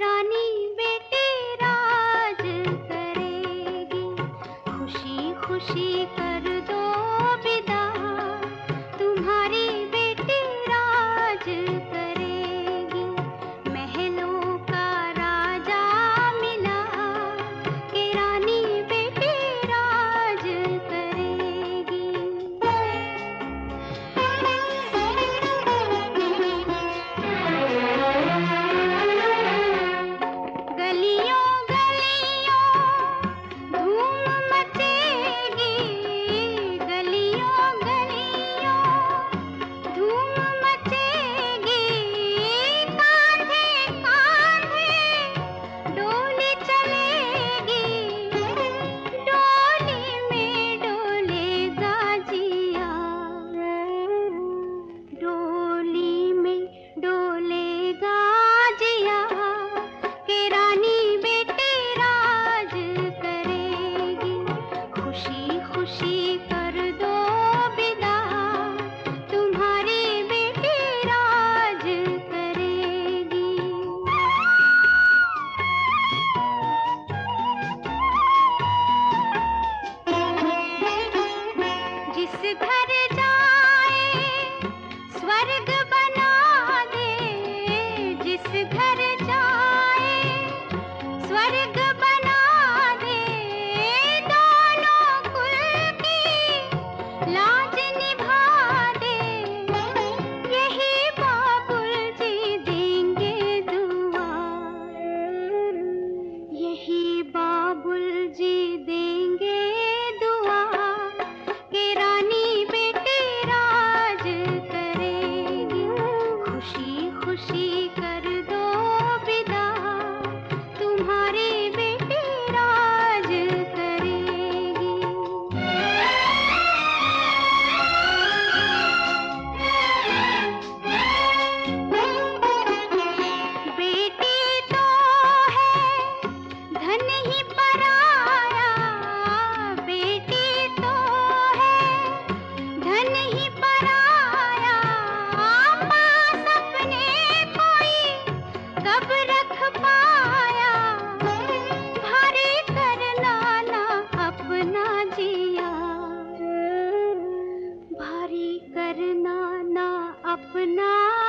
रानी बेटे राज करेगी। खुशी खुशी कर दो बना ना अपना